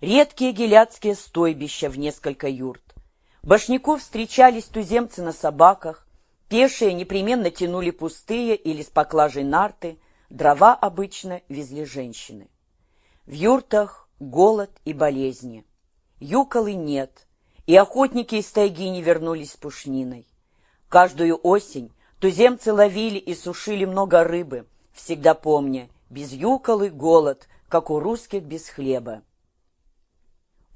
редкие геляцкие стойбища в несколько юрт. Башняков встречались туземцы на собаках, пешие непременно тянули пустые или с поклажей нарты, дрова обычно везли женщины. В юртах голод и болезни. Юколы нет, и охотники из тайги не вернулись с пушниной. Каждую осень туземцы ловили и сушили много рыбы, всегда помня, без юколы голод, как у русских без хлеба.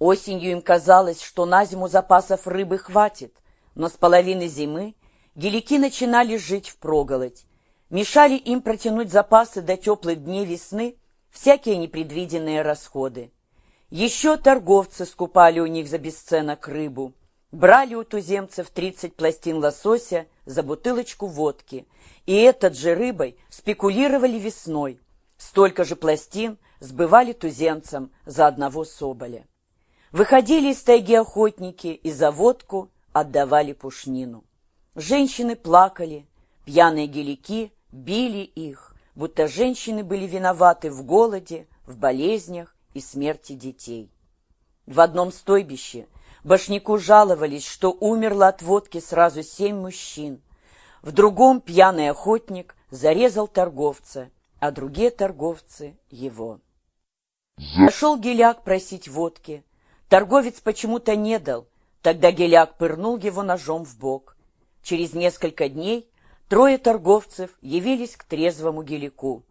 Осенью им казалось, что на зиму запасов рыбы хватит, но с половины зимы гелики начинали жить впроголодь. Мешали им протянуть запасы до теплых дней весны всякие непредвиденные расходы. Еще торговцы скупали у них за бесценок рыбу, брали у туземцев 30 пластин лосося за бутылочку водки, и этот же рыбой спекулировали весной. Столько же пластин сбывали туземцам за одного соболя. Выходили из тайги охотники и за водку отдавали пушнину. Женщины плакали, пьяные гелики били их, будто женщины были виноваты в голоде, в болезнях и смерти детей. В одном стойбище башняку жаловались, что умерло от водки сразу семь мужчин. В другом пьяный охотник зарезал торговца, а другие торговцы его. Зашел Геляк просить водки. Торговец почему-то не дал. Тогда Геляк пырнул его ножом в бок. Через несколько дней трое торговцев явились к трезвому Геляку.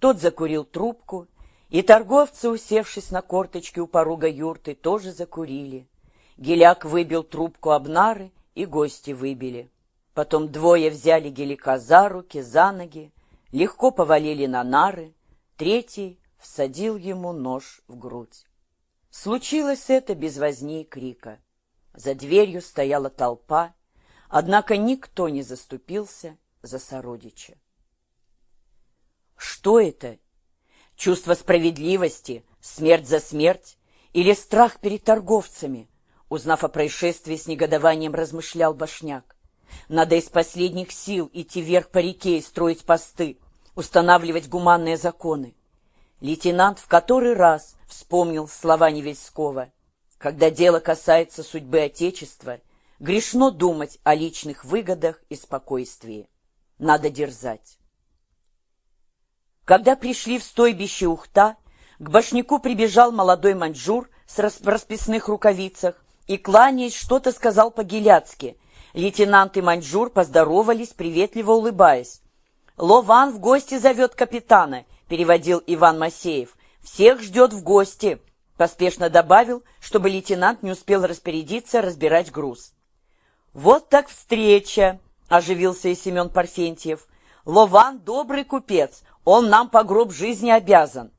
Тот закурил трубку и торговцы, усевшись на корточки у порога юрты, тоже закурили. Геляк выбил трубку об нары, и гости выбили. Потом двое взяли Геляка за руки, за ноги, легко повалили на нары, третий всадил ему нож в грудь. Случилось это без возни и крика. За дверью стояла толпа, однако никто не заступился за сородича. Что это? Чувство справедливости, смерть за смерть или страх перед торговцами? Узнав о происшествии, с негодованием размышлял Башняк. Надо из последних сил идти вверх по реке и строить посты, устанавливать гуманные законы. Лейтенант в который раз вспомнил слова Невельского. Когда дело касается судьбы Отечества, грешно думать о личных выгодах и спокойствии. Надо дерзать. Когда пришли в стойбище Ухта, к башняку прибежал молодой маньчжур с расписных рукавицах и, кланяясь, что-то сказал по-геляцки. Лейтенант и маньчжур поздоровались, приветливо улыбаясь. «Лован в гости зовет капитана», — переводил Иван Масеев. «Всех ждет в гости», — поспешно добавил, чтобы лейтенант не успел распорядиться разбирать груз. «Вот так встреча!» — оживился и Семен Парфентьев. «Лован — добрый купец, он нам по гроб жизни обязан.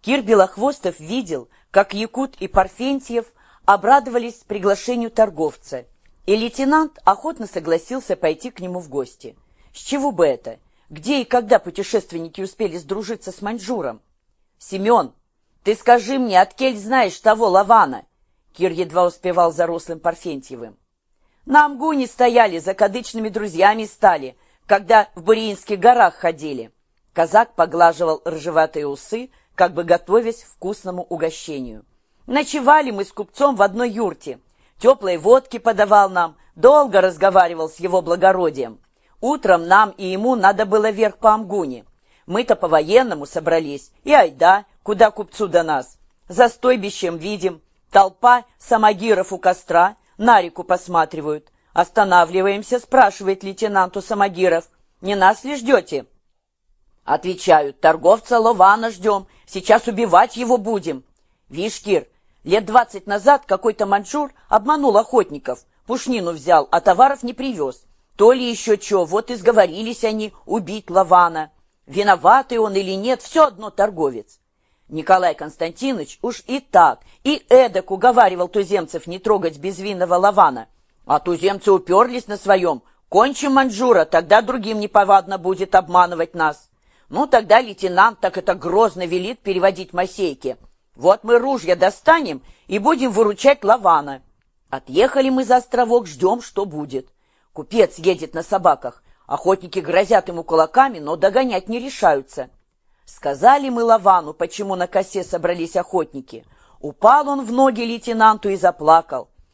Кир Белохвостов видел, как Якут и Парфентьев обрадовались приглашению торговца, и лейтенант охотно согласился пойти к нему в гости. С чего бы это? Где и когда путешественники успели сдружиться с Маньчжуром? «Семен, ты скажи мне, от кель знаешь того Лавана?» Кир едва успевал за рослым Парфентьевым. «На Амгуне стояли, закадычными друзьями стали, когда в Буриинских горах ходили». Казак поглаживал рыжеватые усы, как бы готовясь к вкусному угощению. Ночевали мы с купцом в одной юрте. Теплой водки подавал нам, долго разговаривал с его благородием. Утром нам и ему надо было вверх по Амгуне. Мы-то по-военному собрались, и айда, куда купцу до нас. За стойбищем видим, толпа самогиров у костра, на реку посматривают. Останавливаемся, спрашивает лейтенанту Самогиров. «Не нас ли ждете?» Отвечают, торговца Лована ждем, сейчас убивать его будем. Вишь, Кир, лет двадцать назад какой-то маньчжур обманул охотников, пушнину взял, а товаров не привез. То ли еще что, вот и сговорились они убить Лавана. Виноватый он или нет, все одно торговец. Николай Константинович уж и так, и эдак уговаривал туземцев не трогать безвинного Лавана. А туземцы уперлись на своем. Кончим маньчжура, тогда другим неповадно будет обманывать нас. Ну, тогда лейтенант так это грозно велит переводить Масейке. Вот мы ружья достанем и будем выручать Лавана. Отъехали мы за островок, ждем, что будет. Купец едет на собаках. Охотники грозят ему кулаками, но догонять не решаются. Сказали мы Лавану, почему на косе собрались охотники. Упал он в ноги лейтенанту и заплакал.